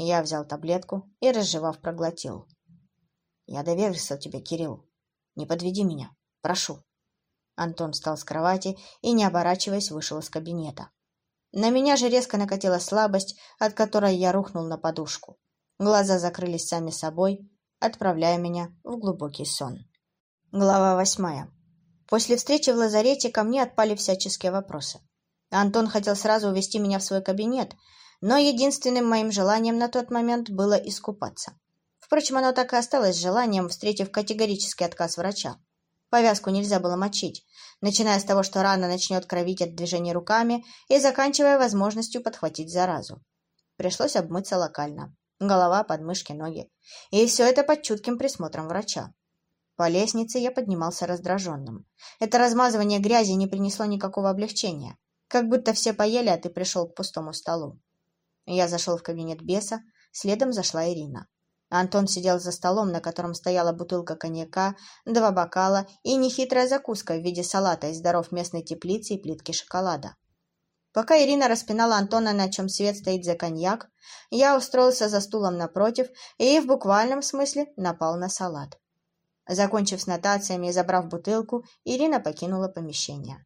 Я взял таблетку и, разжевав, проглотил. «Я доверился тебе, Кирилл. Не подведи меня. Прошу». Антон встал с кровати и, не оборачиваясь, вышел из кабинета. На меня же резко накатила слабость, от которой я рухнул на подушку. Глаза закрылись сами собой, отправляя меня в глубокий сон. Глава восьмая. После встречи в лазарете ко мне отпали всяческие вопросы. Антон хотел сразу увести меня в свой кабинет, но единственным моим желанием на тот момент было искупаться. Впрочем, оно так и осталось желанием, встретив категорический отказ врача. Повязку нельзя было мочить, начиная с того, что рана начнет кровить от движения руками и заканчивая возможностью подхватить заразу. Пришлось обмыться локально. Голова, подмышки, ноги. И все это под чутким присмотром врача. По лестнице я поднимался раздраженным. Это размазывание грязи не принесло никакого облегчения. Как будто все поели, а ты пришел к пустому столу. Я зашел в кабинет беса, следом зашла Ирина. Антон сидел за столом, на котором стояла бутылка коньяка, два бокала и нехитрая закуска в виде салата из даров местной теплицы и плитки шоколада. Пока Ирина распинала Антона, на чем свет стоит за коньяк, я устроился за стулом напротив и в буквальном смысле напал на салат. Закончив с нотациями и забрав бутылку, Ирина покинула помещение.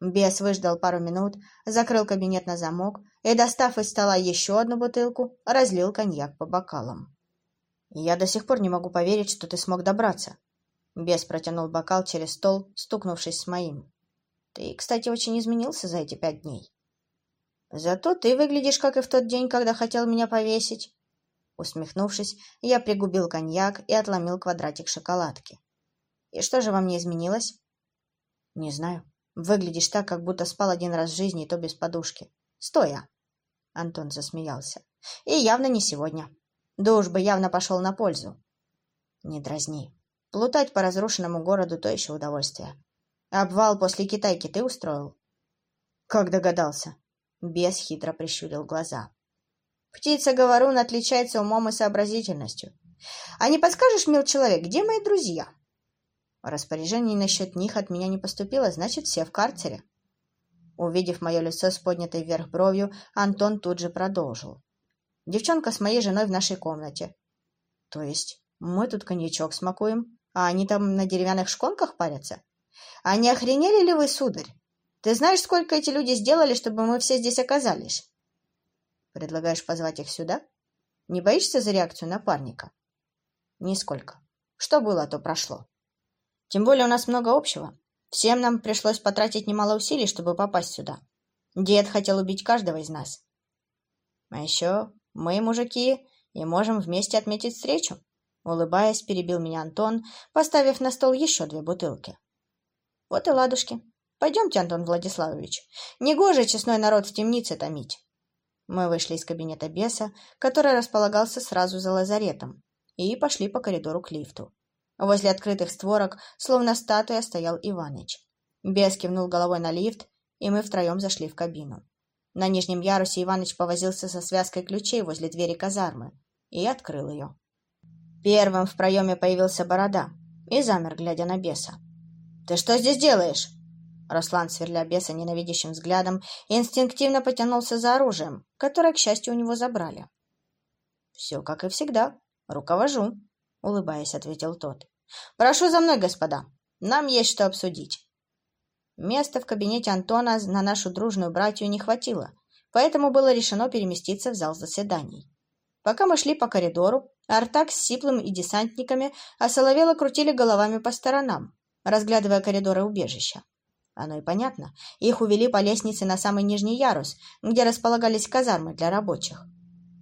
Бес выждал пару минут, закрыл кабинет на замок и, достав из стола еще одну бутылку, разлил коньяк по бокалам. «Я до сих пор не могу поверить, что ты смог добраться». Бес протянул бокал через стол, стукнувшись с моим. «Ты, кстати, очень изменился за эти пять дней». «Зато ты выглядишь, как и в тот день, когда хотел меня повесить». Усмехнувшись, я пригубил коньяк и отломил квадратик шоколадки. «И что же во мне изменилось?» «Не знаю. Выглядишь так, как будто спал один раз в жизни, и то без подушки. Стоя. Антон засмеялся. И явно не сегодня. Душ бы явно пошел на пользу. Не дразни. Плутать по разрушенному городу — то еще удовольствие. Обвал после китайки ты устроил? Как догадался? Бес хитро прищурил глаза. Птица-говорун отличается умом и сообразительностью. А не подскажешь, мил человек, где мои друзья? Распоряжений насчет них от меня не поступило, значит, все в карцере. Увидев мое лицо с поднятой вверх бровью, Антон тут же продолжил. Девчонка с моей женой в нашей комнате. То есть мы тут коньячок смакуем, а они там на деревянных шконках парятся? А не охренели ли вы, сударь? Ты знаешь, сколько эти люди сделали, чтобы мы все здесь оказались? Предлагаешь позвать их сюда? Не боишься за реакцию напарника? Нисколько. Что было, то прошло. Тем более у нас много общего. Всем нам пришлось потратить немало усилий, чтобы попасть сюда. Дед хотел убить каждого из нас. А еще мы, мужики, и можем вместе отметить встречу. Улыбаясь, перебил меня Антон, поставив на стол еще две бутылки. Вот и ладушки. Пойдемте, Антон Владиславович. Негоже честной народ в темнице томить. Мы вышли из кабинета беса, который располагался сразу за лазаретом, и пошли по коридору к лифту. Возле открытых створок, словно статуя, стоял Иваныч. Бес кивнул головой на лифт, и мы втроем зашли в кабину. На нижнем ярусе Иваныч повозился со связкой ключей возле двери казармы и открыл ее. Первым в проеме появился борода и замер, глядя на беса. «Ты что здесь делаешь?» Руслан, сверля беса ненавидящим взглядом, инстинктивно потянулся за оружием, которое, к счастью, у него забрали. «Все как и всегда. Руковожу», — улыбаясь, ответил тот. «Прошу за мной, господа. Нам есть что обсудить». Места в кабинете Антона на нашу дружную братью не хватило, поэтому было решено переместиться в зал заседаний. Пока мы шли по коридору, Артак с Сиплым и десантниками осоловело крутили головами по сторонам, разглядывая коридоры убежища. Оно и понятно. Их увели по лестнице на самый нижний ярус, где располагались казармы для рабочих.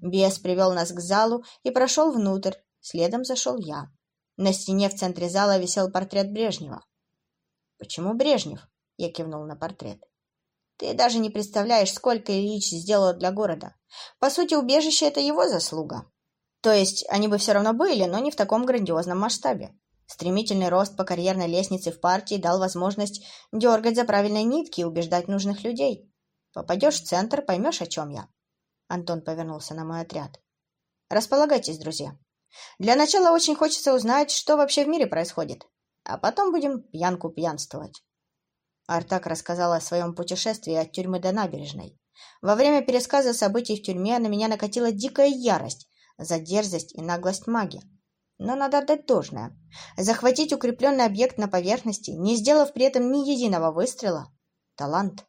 Бес привел нас к залу и прошел внутрь, следом зашел я. На стене в центре зала висел портрет Брежнева. «Почему Брежнев?» — я кивнул на портрет. «Ты даже не представляешь, сколько Ильич сделал для города. По сути, убежище — это его заслуга. То есть они бы все равно были, но не в таком грандиозном масштабе. Стремительный рост по карьерной лестнице в партии дал возможность дергать за правильные нитки и убеждать нужных людей. Попадешь в центр, поймешь, о чем я». Антон повернулся на мой отряд. «Располагайтесь, друзья. Для начала очень хочется узнать, что вообще в мире происходит, а потом будем пьянку пьянствовать. Артак рассказал о своем путешествии от тюрьмы до набережной. Во время пересказа событий в тюрьме на меня накатила дикая ярость, за дерзость и наглость маги. Но надо отдать должное. Захватить укрепленный объект на поверхности, не сделав при этом ни единого выстрела – талант.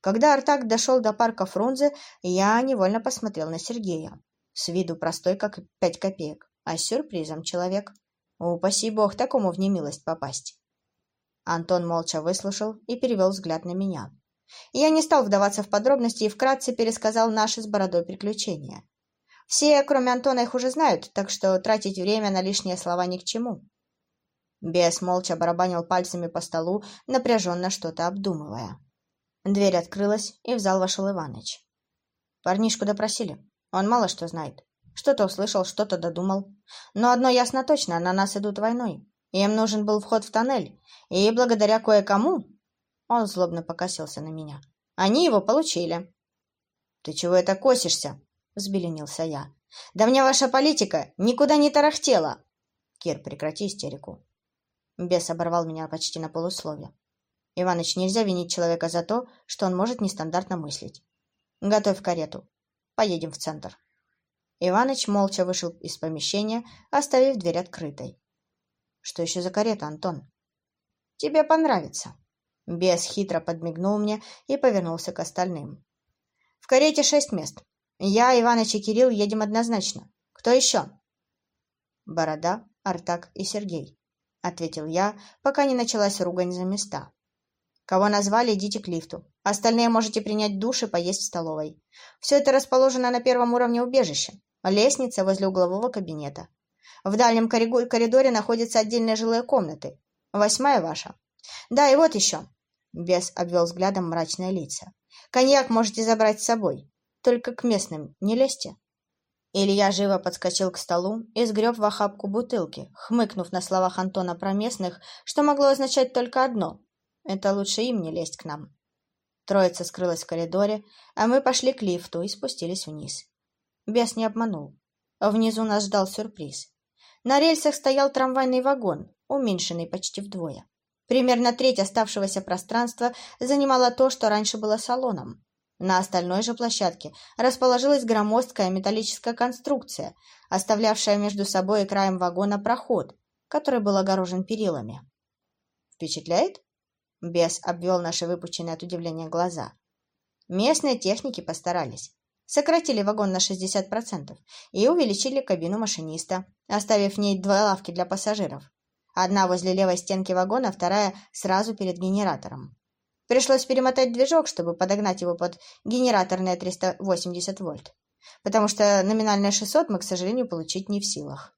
Когда Артак дошел до парка Фрунзе, я невольно посмотрел на Сергея. С виду простой, как пять копеек, а с сюрпризом человек. Упаси бог такому в немилость попасть. Антон молча выслушал и перевел взгляд на меня. Я не стал вдаваться в подробности и вкратце пересказал наши с бородой приключения. Все, кроме Антона, их уже знают, так что тратить время на лишние слова ни к чему. Бес молча барабанил пальцами по столу, напряженно что-то обдумывая. Дверь открылась, и в зал вошел Иваныч. Парнишку допросили. Он мало что знает. Что-то услышал, что-то додумал. Но одно ясно точно, на нас идут войной. Им нужен был вход в тоннель, и благодаря кое-кому... Он злобно покосился на меня. Они его получили. — Ты чего это косишься? — взбеленился я. — Да мне ваша политика никуда не тарахтела. — Кир, прекрати истерику. Бес оборвал меня почти на полусловие. Иваныч, нельзя винить человека за то, что он может нестандартно мыслить. Готовь карету. Поедем в центр. Иваныч молча вышел из помещения, оставив дверь открытой. Что еще за карета, Антон? Тебе понравится. Бес хитро подмигнул мне и повернулся к остальным. В карете шесть мест. Я, Иваныч и Кирилл едем однозначно. Кто еще? Борода, Артак и Сергей, ответил я, пока не началась ругань за места. Кого назвали, идите к лифту. Остальные можете принять душ и поесть в столовой. Все это расположено на первом уровне убежища. Лестница возле углового кабинета. В дальнем коридоре находятся отдельные жилые комнаты. Восьмая ваша. Да, и вот еще. Бес обвел взглядом мрачные лица. Коньяк можете забрать с собой. Только к местным не лезьте. Илья живо подскочил к столу и сгреб в охапку бутылки, хмыкнув на словах Антона про местных, что могло означать только одно. Это лучше им не лезть к нам. Троица скрылась в коридоре, а мы пошли к лифту и спустились вниз. Бес не обманул. Внизу нас ждал сюрприз. На рельсах стоял трамвайный вагон, уменьшенный почти вдвое. Примерно треть оставшегося пространства занимало то, что раньше было салоном. На остальной же площадке расположилась громоздкая металлическая конструкция, оставлявшая между собой и краем вагона проход, который был огорожен перилами. «Впечатляет?» Бес обвел наши выпученные от удивления глаза. Местные техники постарались сократили вагон на 60% и увеличили кабину машиниста, оставив в ней две лавки для пассажиров. Одна возле левой стенки вагона, вторая сразу перед генератором. Пришлось перемотать движок, чтобы подогнать его под генераторные 380 вольт, потому что номинальные 600 мы, к сожалению, получить не в силах.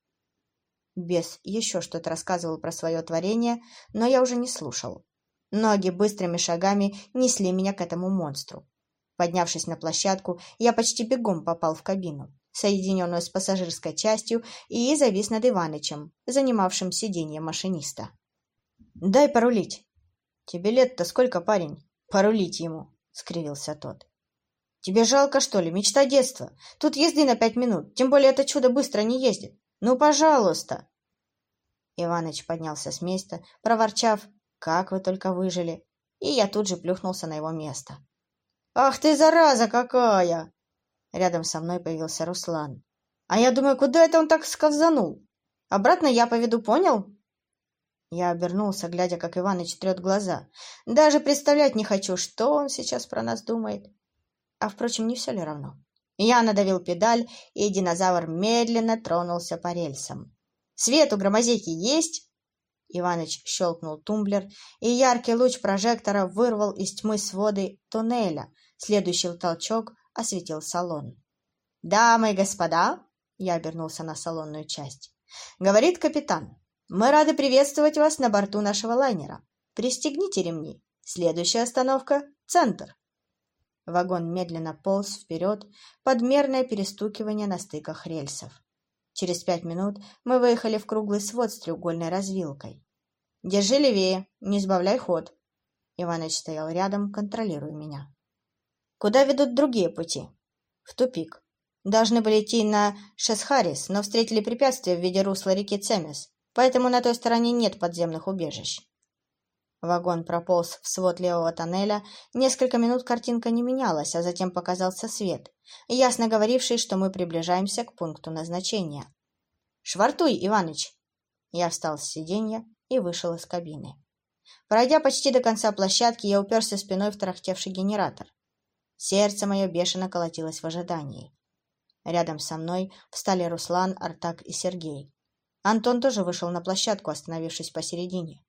Бес еще что-то рассказывал про свое творение, но я уже не слушал. Ноги быстрыми шагами несли меня к этому монстру. Поднявшись на площадку, я почти бегом попал в кабину, соединенную с пассажирской частью, и завис над Иванычем, занимавшим сиденье машиниста. «Дай порулить!» «Тебе лет-то сколько, парень? Порулить ему!» — скривился тот. «Тебе жалко, что ли? Мечта детства. Тут езды на пять минут, тем более это чудо быстро не ездит. Ну, пожалуйста!» Иваныч поднялся с места, проворчав, «Как вы только выжили!» И я тут же плюхнулся на его место. «Ах ты, зараза какая!» Рядом со мной появился Руслан. «А я думаю, куда это он так скользанул? Обратно я поведу, понял?» Я обернулся, глядя, как Иваныч трет глаза. Даже представлять не хочу, что он сейчас про нас думает. А, впрочем, не все ли равно? Я надавил педаль, и динозавр медленно тронулся по рельсам. «Свет у громозейки есть?» Иваныч щелкнул тумблер, и яркий луч прожектора вырвал из тьмы своды туннеля, Следующий толчок осветил салон. «Дамы и господа!» — я обернулся на салонную часть. «Говорит капитан, мы рады приветствовать вас на борту нашего лайнера. Пристегните ремни. Следующая остановка — центр». Вагон медленно полз вперед под мерное перестукивание на стыках рельсов. Через пять минут мы выехали в круглый свод с треугольной развилкой. «Держи левее, не сбавляй ход». Иваныч стоял рядом, контролируя меня. Куда ведут другие пути? В тупик. Должны были идти на Шесхарис, но встретили препятствие в виде русла реки Цемес, поэтому на той стороне нет подземных убежищ. Вагон прополз в свод левого тоннеля. Несколько минут картинка не менялась, а затем показался свет, ясно говоривший, что мы приближаемся к пункту назначения. «Швартуй, Иваныч!» Я встал с сиденья и вышел из кабины. Пройдя почти до конца площадки, я уперся спиной в тарахтевший генератор. Сердце мое бешено колотилось в ожидании. Рядом со мной встали Руслан, Артак и Сергей. Антон тоже вышел на площадку, остановившись посередине.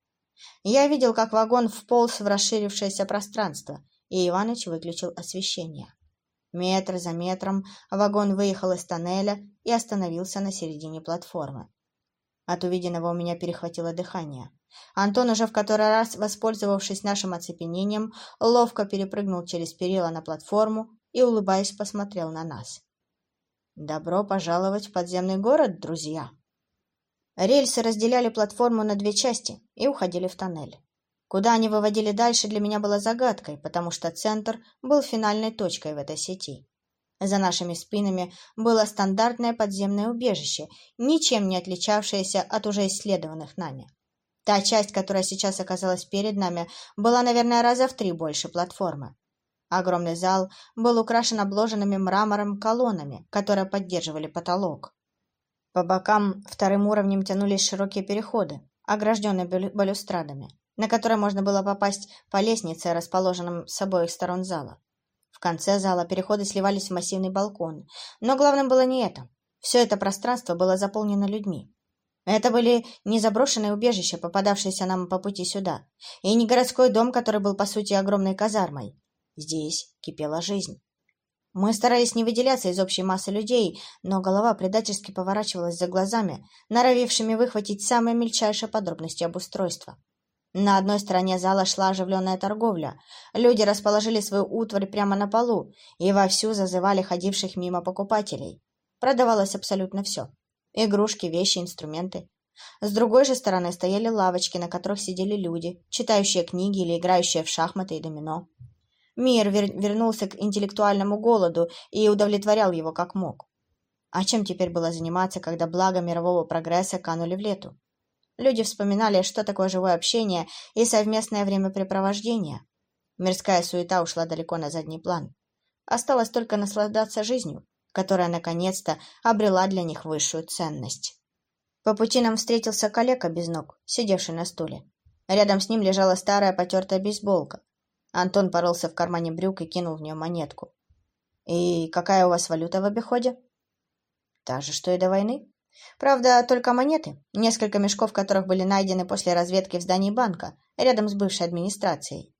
Я видел, как вагон вполз в расширившееся пространство, и Иваныч выключил освещение. Метр за метром вагон выехал из тоннеля и остановился на середине платформы. От увиденного у меня перехватило дыхание. Антон, уже в который раз воспользовавшись нашим оцепенением, ловко перепрыгнул через перила на платформу и, улыбаясь, посмотрел на нас. «Добро пожаловать в подземный город, друзья!» Рельсы разделяли платформу на две части и уходили в тоннель. Куда они выводили дальше, для меня было загадкой, потому что центр был финальной точкой в этой сети. За нашими спинами было стандартное подземное убежище, ничем не отличавшееся от уже исследованных нами. Та часть, которая сейчас оказалась перед нами, была, наверное, раза в три больше платформы. Огромный зал был украшен обложенными мрамором колоннами, которые поддерживали потолок. По бокам вторым уровнем тянулись широкие переходы, огражденные балюстрадами, на которые можно было попасть по лестнице, расположенным с обоих сторон зала. В конце зала переходы сливались в массивный балкон, но главным было не это. Все это пространство было заполнено людьми. Это были не заброшенные убежища, попадавшиеся нам по пути сюда, и не городской дом, который был, по сути, огромной казармой. Здесь кипела жизнь. Мы старались не выделяться из общей массы людей, но голова предательски поворачивалась за глазами, норовившими выхватить самые мельчайшие подробности обустройства. На одной стороне зала шла оживленная торговля. Люди расположили свою утварь прямо на полу и вовсю зазывали ходивших мимо покупателей. Продавалось абсолютно все. Игрушки, вещи, инструменты. С другой же стороны стояли лавочки, на которых сидели люди, читающие книги или играющие в шахматы и домино. Мир вер вернулся к интеллектуальному голоду и удовлетворял его как мог. А чем теперь было заниматься, когда блага мирового прогресса канули в лету? Люди вспоминали, что такое живое общение и совместное времяпрепровождение. Мирская суета ушла далеко на задний план. Осталось только наслаждаться жизнью, которая наконец-то обрела для них высшую ценность. По пути нам встретился калека без ног, сидевший на стуле. Рядом с ним лежала старая потертая бейсболка. Антон порылся в кармане брюк и кинул в нее монетку. «И какая у вас валюта в обиходе?» «Та же, что и до войны. Правда, только монеты, несколько мешков которых были найдены после разведки в здании банка, рядом с бывшей администрацией.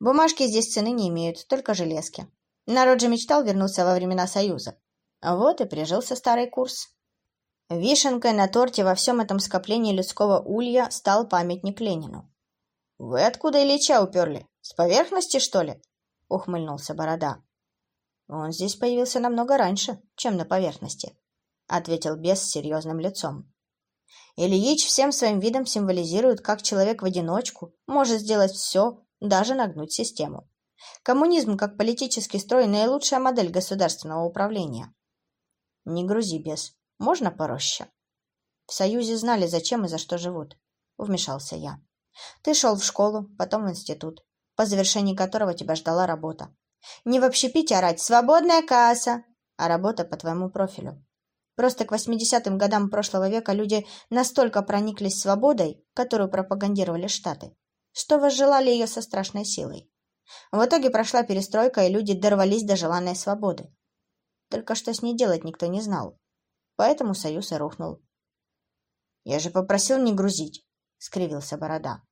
Бумажки здесь цены не имеют, только железки. Народ же мечтал вернуться во времена Союза. Вот и прижился старый курс. Вишенкой на торте во всем этом скоплении людского улья стал памятник Ленину. «Вы откуда Ильича уперли?» С поверхности, что ли? Ухмыльнулся Борода. Он здесь появился намного раньше, чем на поверхности, ответил бес с серьезным лицом. Ильич всем своим видом символизирует, как человек в одиночку может сделать все, даже нагнуть систему. Коммунизм как политический строй – наилучшая модель государственного управления. Не грузи, бес. Можно пороще? В Союзе знали, зачем и за что живут. Вмешался я. Ты шел в школу, потом в институт по завершении которого тебя ждала работа. Не в общепите орать «Свободная касса!», а работа по твоему профилю. Просто к 80-м годам прошлого века люди настолько прониклись свободой, которую пропагандировали Штаты, что возжелали ее со страшной силой. В итоге прошла перестройка, и люди дорвались до желанной свободы. Только что с ней делать никто не знал. Поэтому союз и рухнул. «Я же попросил не грузить», — скривился Борода.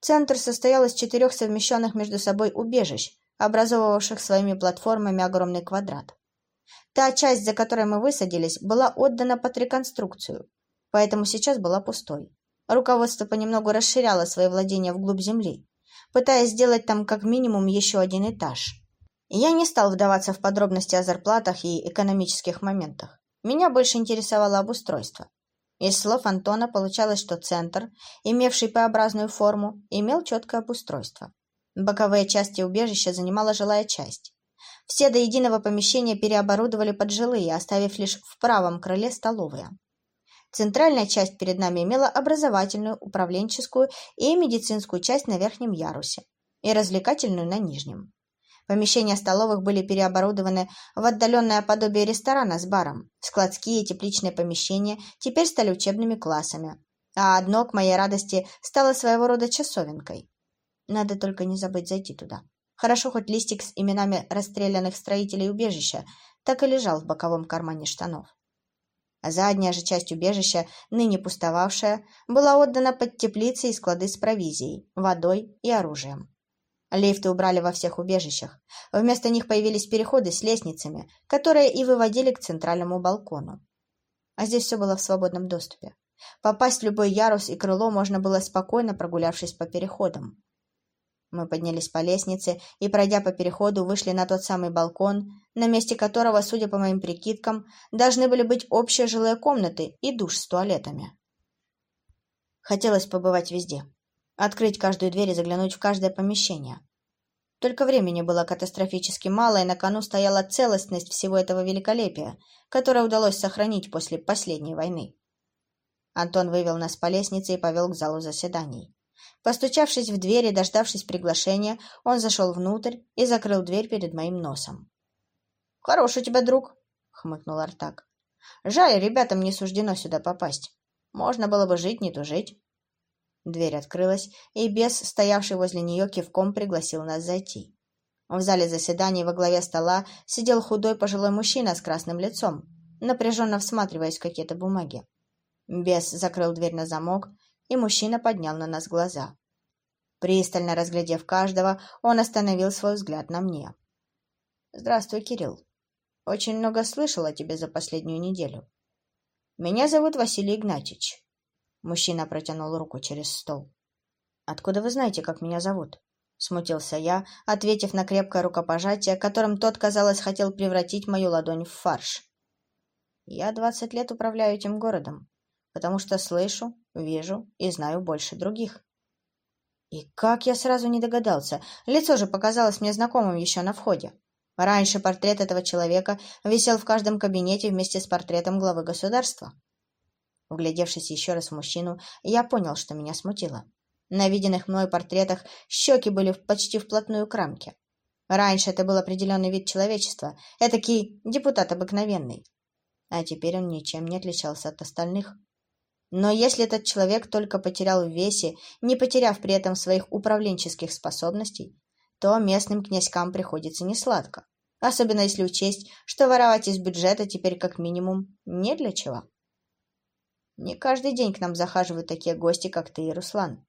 Центр состоял из четырех совмещенных между собой убежищ, образовывавших своими платформами огромный квадрат. Та часть, за которой мы высадились, была отдана под реконструкцию, поэтому сейчас была пустой. Руководство понемногу расширяло свои владения вглубь земли, пытаясь сделать там как минимум еще один этаж. Я не стал вдаваться в подробности о зарплатах и экономических моментах. Меня больше интересовало обустройство. Из слов Антона получалось, что центр, имевший П-образную форму, имел четкое обустройство. Боковые части убежища занимала жилая часть. Все до единого помещения переоборудовали под жилые, оставив лишь в правом крыле столовые. Центральная часть перед нами имела образовательную, управленческую и медицинскую часть на верхнем ярусе и развлекательную на нижнем. Помещения столовых были переоборудованы в отдаленное подобие ресторана с баром. Складские и тепличные помещения теперь стали учебными классами. А одно, к моей радости, стало своего рода часовенкой. Надо только не забыть зайти туда. Хорошо, хоть листик с именами расстрелянных строителей убежища так и лежал в боковом кармане штанов. Задняя же часть убежища, ныне пустовавшая, была отдана под теплицы и склады с провизией, водой и оружием. Лифты убрали во всех убежищах. Вместо них появились переходы с лестницами, которые и выводили к центральному балкону. А здесь все было в свободном доступе. Попасть в любой ярус и крыло можно было спокойно, прогулявшись по переходам. Мы поднялись по лестнице и, пройдя по переходу, вышли на тот самый балкон, на месте которого, судя по моим прикидкам, должны были быть общие жилые комнаты и душ с туалетами. Хотелось побывать везде открыть каждую дверь и заглянуть в каждое помещение. Только времени было катастрофически мало, и на кону стояла целостность всего этого великолепия, которое удалось сохранить после последней войны. Антон вывел нас по лестнице и повел к залу заседаний. Постучавшись в дверь и дождавшись приглашения, он зашел внутрь и закрыл дверь перед моим носом. — Хороший у тебя друг, — хмыкнул Артак. — Жаль, ребятам не суждено сюда попасть. Можно было бы жить, не тужить. Дверь открылась, и бес, стоявший возле нее, кивком пригласил нас зайти. В зале заседаний во главе стола сидел худой пожилой мужчина с красным лицом, напряженно всматриваясь в какие-то бумаги. Бес закрыл дверь на замок, и мужчина поднял на нас глаза. Пристально разглядев каждого, он остановил свой взгляд на мне. «Здравствуй, Кирилл. Очень много слышал о тебе за последнюю неделю. Меня зовут Василий Игнатьевич. Мужчина протянул руку через стол. «Откуда вы знаете, как меня зовут?» Смутился я, ответив на крепкое рукопожатие, которым тот, казалось, хотел превратить мою ладонь в фарш. «Я двадцать лет управляю этим городом, потому что слышу, вижу и знаю больше других». И как я сразу не догадался, лицо же показалось мне знакомым еще на входе. Раньше портрет этого человека висел в каждом кабинете вместе с портретом главы государства. Вглядевшись еще раз в мужчину, я понял, что меня смутило. На виденных мной портретах щеки были почти вплотную к рамке. Раньше это был определенный вид человечества, этакий депутат обыкновенный. А теперь он ничем не отличался от остальных. Но если этот человек только потерял в весе, не потеряв при этом своих управленческих способностей, то местным князькам приходится несладко. Особенно если учесть, что воровать из бюджета теперь как минимум не для чего. Не каждый день к нам захаживают такие гости, как ты и Руслан.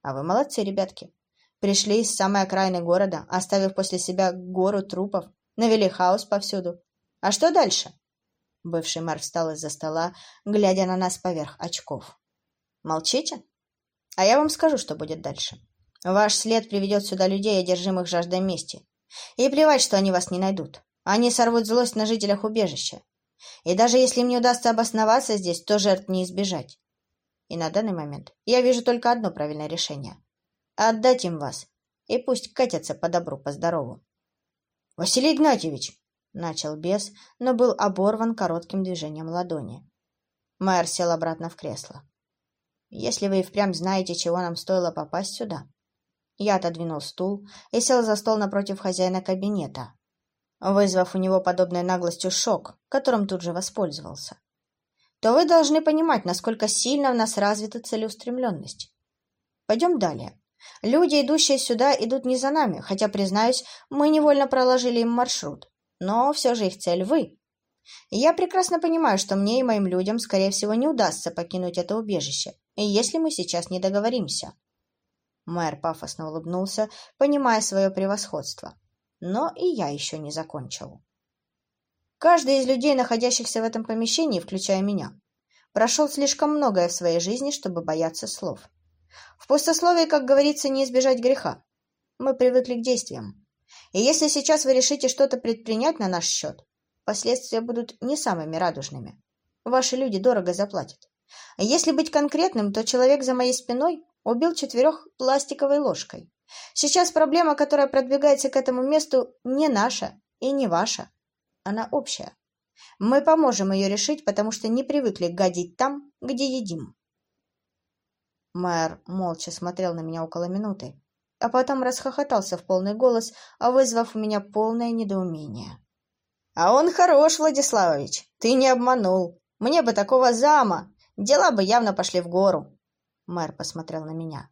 А вы молодцы, ребятки. Пришли из самой окраины города, оставив после себя гору трупов, навели хаос повсюду. А что дальше? Бывший мэр встал из-за стола, глядя на нас поверх очков. Молчите? А я вам скажу, что будет дальше. Ваш след приведет сюда людей, одержимых жаждой мести. И плевать, что они вас не найдут. Они сорвут злость на жителях убежища. И даже если им не удастся обосноваться здесь, то жертв не избежать. И на данный момент я вижу только одно правильное решение. Отдать им вас, и пусть катятся по добру, по здорову. — Василий Игнатьевич! — начал бес, но был оборван коротким движением ладони. Майер сел обратно в кресло. — Если вы и впрямь знаете, чего нам стоило попасть сюда... Я отодвинул стул и сел за стол напротив хозяина кабинета, вызвав у него подобной наглостью шок, которым тут же воспользовался, то вы должны понимать, насколько сильно в нас развита целеустремленность. Пойдем далее. Люди, идущие сюда, идут не за нами, хотя, признаюсь, мы невольно проложили им маршрут. Но все же их цель вы. Я прекрасно понимаю, что мне и моим людям, скорее всего, не удастся покинуть это убежище, если мы сейчас не договоримся. Мэр пафосно улыбнулся, понимая свое превосходство но и я еще не закончил. Каждый из людей, находящихся в этом помещении, включая меня, прошел слишком многое в своей жизни, чтобы бояться слов. В пустословии, как говорится, не избежать греха. Мы привыкли к действиям. И если сейчас вы решите что-то предпринять на наш счет, последствия будут не самыми радужными. Ваши люди дорого заплатят. Если быть конкретным, то человек за моей спиной убил четырех пластиковой ложкой. Сейчас проблема, которая продвигается к этому месту, не наша и не ваша. Она общая. Мы поможем ее решить, потому что не привыкли гадить там, где едим. Мэр молча смотрел на меня около минуты, а потом расхохотался в полный голос, вызвав у меня полное недоумение. «А он хорош, Владиславович, ты не обманул. Мне бы такого зама, дела бы явно пошли в гору». Мэр посмотрел на меня.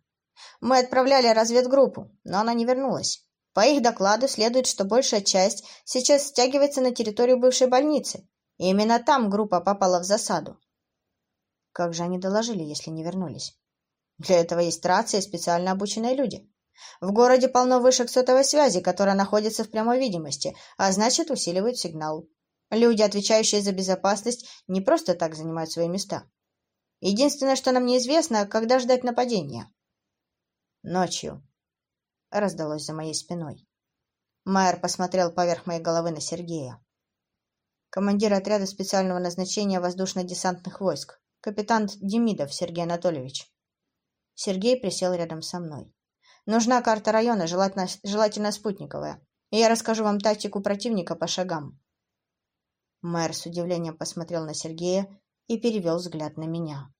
«Мы отправляли разведгруппу, но она не вернулась. По их докладу следует, что большая часть сейчас стягивается на территорию бывшей больницы. И именно там группа попала в засаду. Как же они доложили, если не вернулись? Для этого есть рации и специально обученные люди. В городе полно вышек сотовой связи, которая находится в прямой видимости, а значит усиливают сигнал. Люди, отвечающие за безопасность, не просто так занимают свои места. Единственное, что нам неизвестно, когда ждать нападения. Ночью. Раздалось за моей спиной. Майер посмотрел поверх моей головы на Сергея. Командир отряда специального назначения воздушно-десантных войск, капитан Демидов Сергей Анатольевич. Сергей присел рядом со мной. Нужна карта района, желательно, желательно спутниковая. И я расскажу вам тактику противника по шагам. Мэр с удивлением посмотрел на Сергея и перевел взгляд на меня.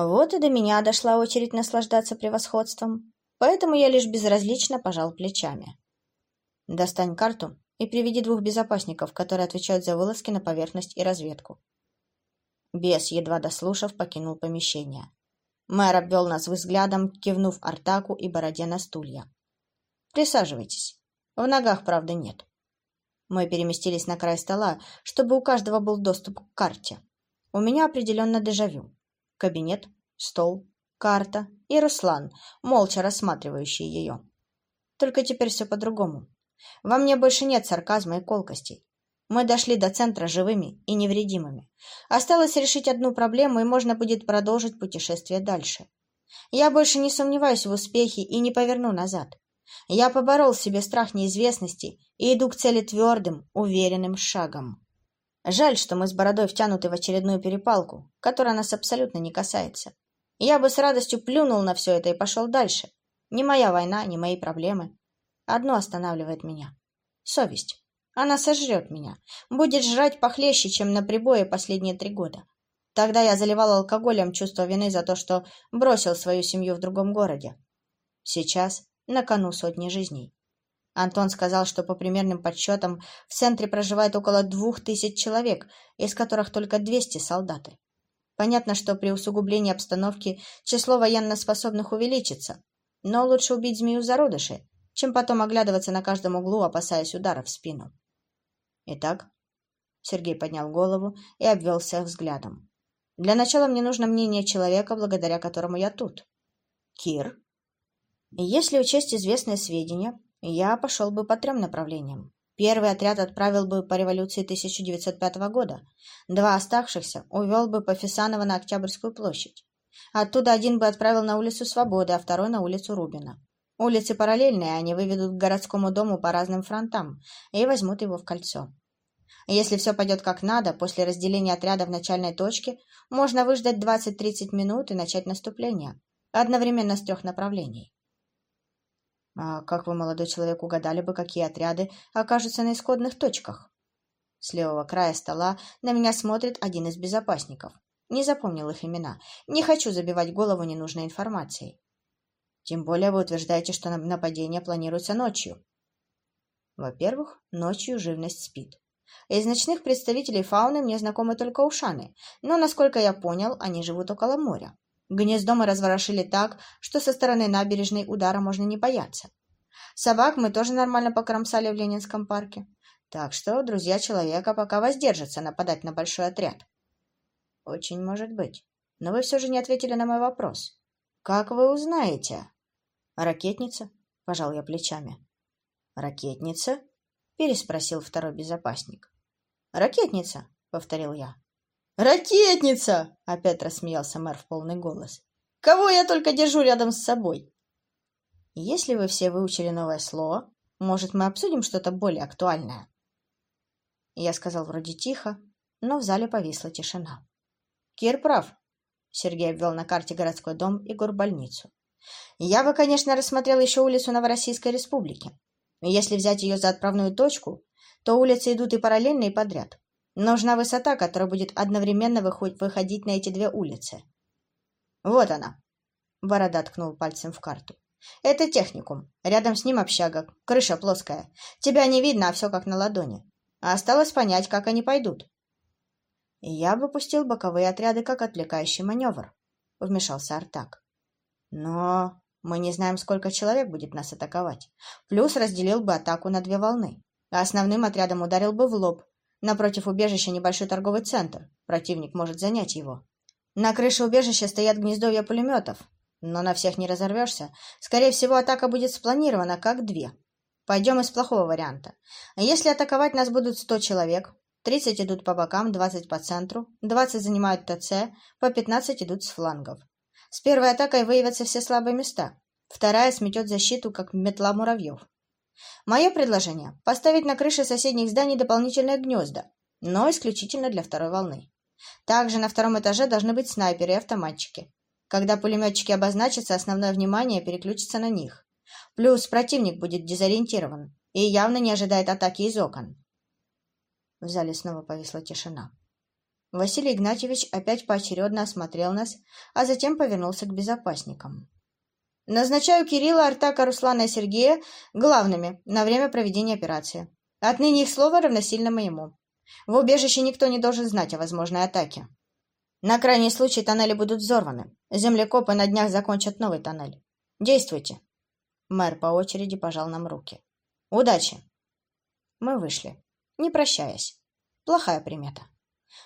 Вот и до меня дошла очередь наслаждаться превосходством, поэтому я лишь безразлично пожал плечами. Достань карту и приведи двух безопасников, которые отвечают за вылазки на поверхность и разведку. Бес, едва дослушав, покинул помещение. Мэр обвел нас взглядом, кивнув Артаку и Бороде на стулья. «Присаживайтесь. В ногах, правда, нет». Мы переместились на край стола, чтобы у каждого был доступ к карте. У меня определенно дежавю. Кабинет, стол, карта и Руслан, молча рассматривающий ее. Только теперь все по-другому. Во мне больше нет сарказма и колкостей. Мы дошли до центра живыми и невредимыми. Осталось решить одну проблему, и можно будет продолжить путешествие дальше. Я больше не сомневаюсь в успехе и не поверну назад. Я поборол в себе страх неизвестности и иду к цели твердым, уверенным шагом. Жаль, что мы с Бородой втянуты в очередную перепалку, которая нас абсолютно не касается. Я бы с радостью плюнул на все это и пошел дальше. Не моя война, не мои проблемы. Одно останавливает меня — совесть. Она сожрет меня. Будет жрать похлеще, чем на прибое последние три года. Тогда я заливал алкоголем чувство вины за то, что бросил свою семью в другом городе. Сейчас на кону сотни жизней. Антон сказал, что по примерным подсчетам в центре проживает около двух тысяч человек, из которых только 200 солдаты. Понятно, что при усугублении обстановки число военноспособных увеличится, но лучше убить змею зародыши, чем потом оглядываться на каждом углу, опасаясь удара в спину. Итак, Сергей поднял голову и обвел всех взглядом. Для начала мне нужно мнение человека, благодаря которому я тут. Кир. Если учесть известные сведения, я пошел бы по трем направлениям. Первый отряд отправил бы по революции 1905 года. Два оставшихся увел бы по Фисаново на Октябрьскую площадь. Оттуда один бы отправил на улицу Свободы, а второй на улицу Рубина. Улицы параллельные, они выведут к городскому дому по разным фронтам и возьмут его в кольцо. Если все пойдет как надо, после разделения отряда в начальной точке можно выждать 20-30 минут и начать наступление. Одновременно с трех направлений. А как вы, молодой человек, угадали бы, какие отряды окажутся на исходных точках? С левого края стола на меня смотрит один из безопасников. Не запомнил их имена. Не хочу забивать голову ненужной информацией. Тем более вы утверждаете, что нападение планируется ночью. Во-первых, ночью живность спит. Из ночных представителей фауны мне знакомы только ушаны, но, насколько я понял, они живут около моря. Гнездо мы разворошили так, что со стороны набережной удара можно не бояться. Собак мы тоже нормально покромсали в Ленинском парке. Так что друзья человека пока воздержатся нападать на большой отряд. Очень может быть. Но вы все же не ответили на мой вопрос. Как вы узнаете? «Ракетница?» — пожал я плечами. «Ракетница?» — переспросил второй безопасник. «Ракетница!» — повторил я. «Ракетница!» — опять рассмеялся мэр в полный голос. «Кого я только держу рядом с собой?» «Если вы все выучили новое слово, может, мы обсудим что-то более актуальное?» Я сказал вроде тихо, но в зале повисла тишина. «Кир прав», — Сергей обвел на карте городской дом и горбольницу. Я бы, конечно, рассмотрел еще улицу Новороссийской Республики. Если взять ее за отправную точку, то улицы идут и параллельно, и подряд. Нужна высота, которая будет одновременно выходить на эти две улицы. Вот она. Борода ткнул пальцем в карту. Это техникум. Рядом с ним общага. Крыша плоская. Тебя не видно, а все как на ладони. А осталось понять, как они пойдут. Я бы пустил боковые отряды как отвлекающий маневр, вмешался Артак. Но мы не знаем, сколько человек будет нас атаковать. Плюс разделил бы атаку на две волны. А основным отрядом ударил бы в лоб. Напротив убежища небольшой торговый центр. Противник может занять его. На крыше убежища стоят гнездовья пулеметов. Но на всех не разорвешься. Скорее всего, атака будет спланирована как две. Пойдем из плохого варианта. Если атаковать нас будут сто человек, тридцать идут по бокам, двадцать по центру, двадцать занимают ТЦ, по пятнадцать идут с флангов. С первой атакой выявятся все слабые места. Вторая сметет защиту, как метла муравьев. Мое предложение – поставить на крыше соседних зданий дополнительные гнезда, но исключительно для второй волны. Также на втором этаже должны быть снайперы и автоматчики. Когда пулеметчики обозначатся, основное внимание переключится на них. Плюс противник будет дезориентирован и явно не ожидает атаки из окон. В зале снова повисла тишина. Василий Игнатьевич опять поочередно осмотрел нас, а затем повернулся к безопасникам. «Назначаю Кирилла, Артака, Руслана и Сергея главными на время проведения операции. Отныне их слово равносильно моему. В убежище никто не должен знать о возможной атаке. На крайний случай тоннели будут взорваны. Землекопы на днях закончат новый тоннель. Действуйте!» Мэр по очереди пожал нам руки. «Удачи!» Мы вышли, не прощаясь. Плохая примета.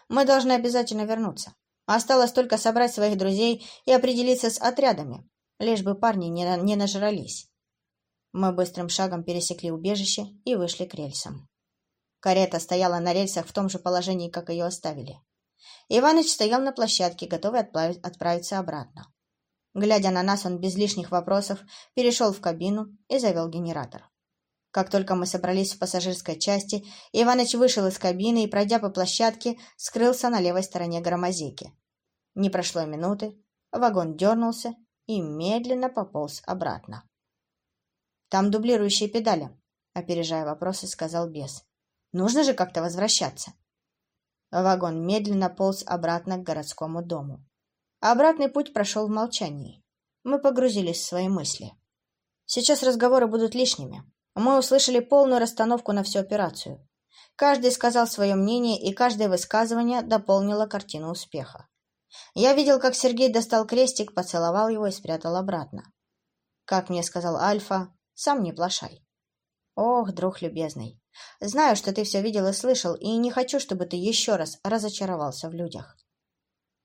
Мы должны обязательно вернуться. Осталось только собрать своих друзей и определиться с отрядами, лишь бы парни не, не нажрались. Мы быстрым шагом пересекли убежище и вышли к рельсам. Карета стояла на рельсах в том же положении, как ее оставили. Иваныч стоял на площадке, готовый отправиться обратно. Глядя на нас, он без лишних вопросов перешел в кабину и завел генератор. Как только мы собрались в пассажирской части, Иваныч вышел из кабины и, пройдя по площадке, скрылся на левой стороне громозейки. Не прошло минуты, вагон дернулся и медленно пополз обратно. «Там дублирующие педали», — опережая вопросы, сказал бес. «Нужно же как-то возвращаться». Вагон медленно полз обратно к городскому дому. Обратный путь прошел в молчании. Мы погрузились в свои мысли. Сейчас разговоры будут лишними. Мы услышали полную расстановку на всю операцию. Каждый сказал свое мнение, и каждое высказывание дополнило картину успеха. Я видел, как Сергей достал крестик, поцеловал его и спрятал обратно. Как мне сказал Альфа, сам не плашай. Ох, друг любезный, знаю, что ты все видел и слышал, и не хочу, чтобы ты еще раз разочаровался в людях.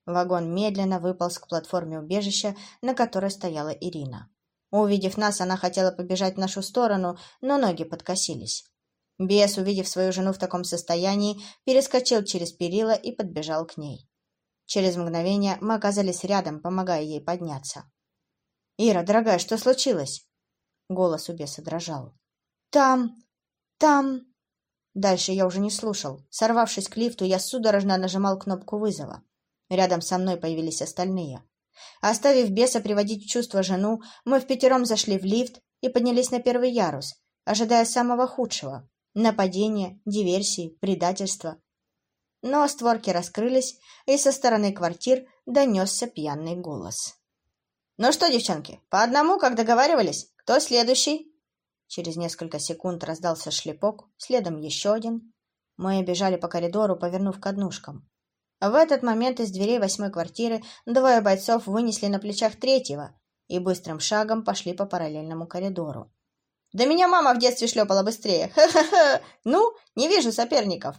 Вагон медленно выполз к платформе убежища, на которой стояла Ирина. Увидев нас, она хотела побежать в нашу сторону, но ноги подкосились. Бес, увидев свою жену в таком состоянии, перескочил через перила и подбежал к ней. Через мгновение мы оказались рядом, помогая ей подняться. «Ира, дорогая, что случилось?» Голос у беса дрожал. «Там... там...» Дальше я уже не слушал. Сорвавшись к лифту, я судорожно нажимал кнопку вызова. Рядом со мной появились остальные. Оставив беса приводить в чувство жену, мы в пятером зашли в лифт и поднялись на первый ярус, ожидая самого худшего — нападения, диверсии, предательства. Но створки раскрылись, и со стороны квартир донесся пьяный голос. «Ну что, девчонки, по одному, как договаривались? Кто следующий?» Через несколько секунд раздался шлепок, следом еще один. Мы бежали по коридору, повернув к однушкам. В этот момент из дверей восьмой квартиры двое бойцов вынесли на плечах третьего и быстрым шагом пошли по параллельному коридору. «Да меня мама в детстве шлепала быстрее! Ха-ха-ха! Ну, не вижу соперников!»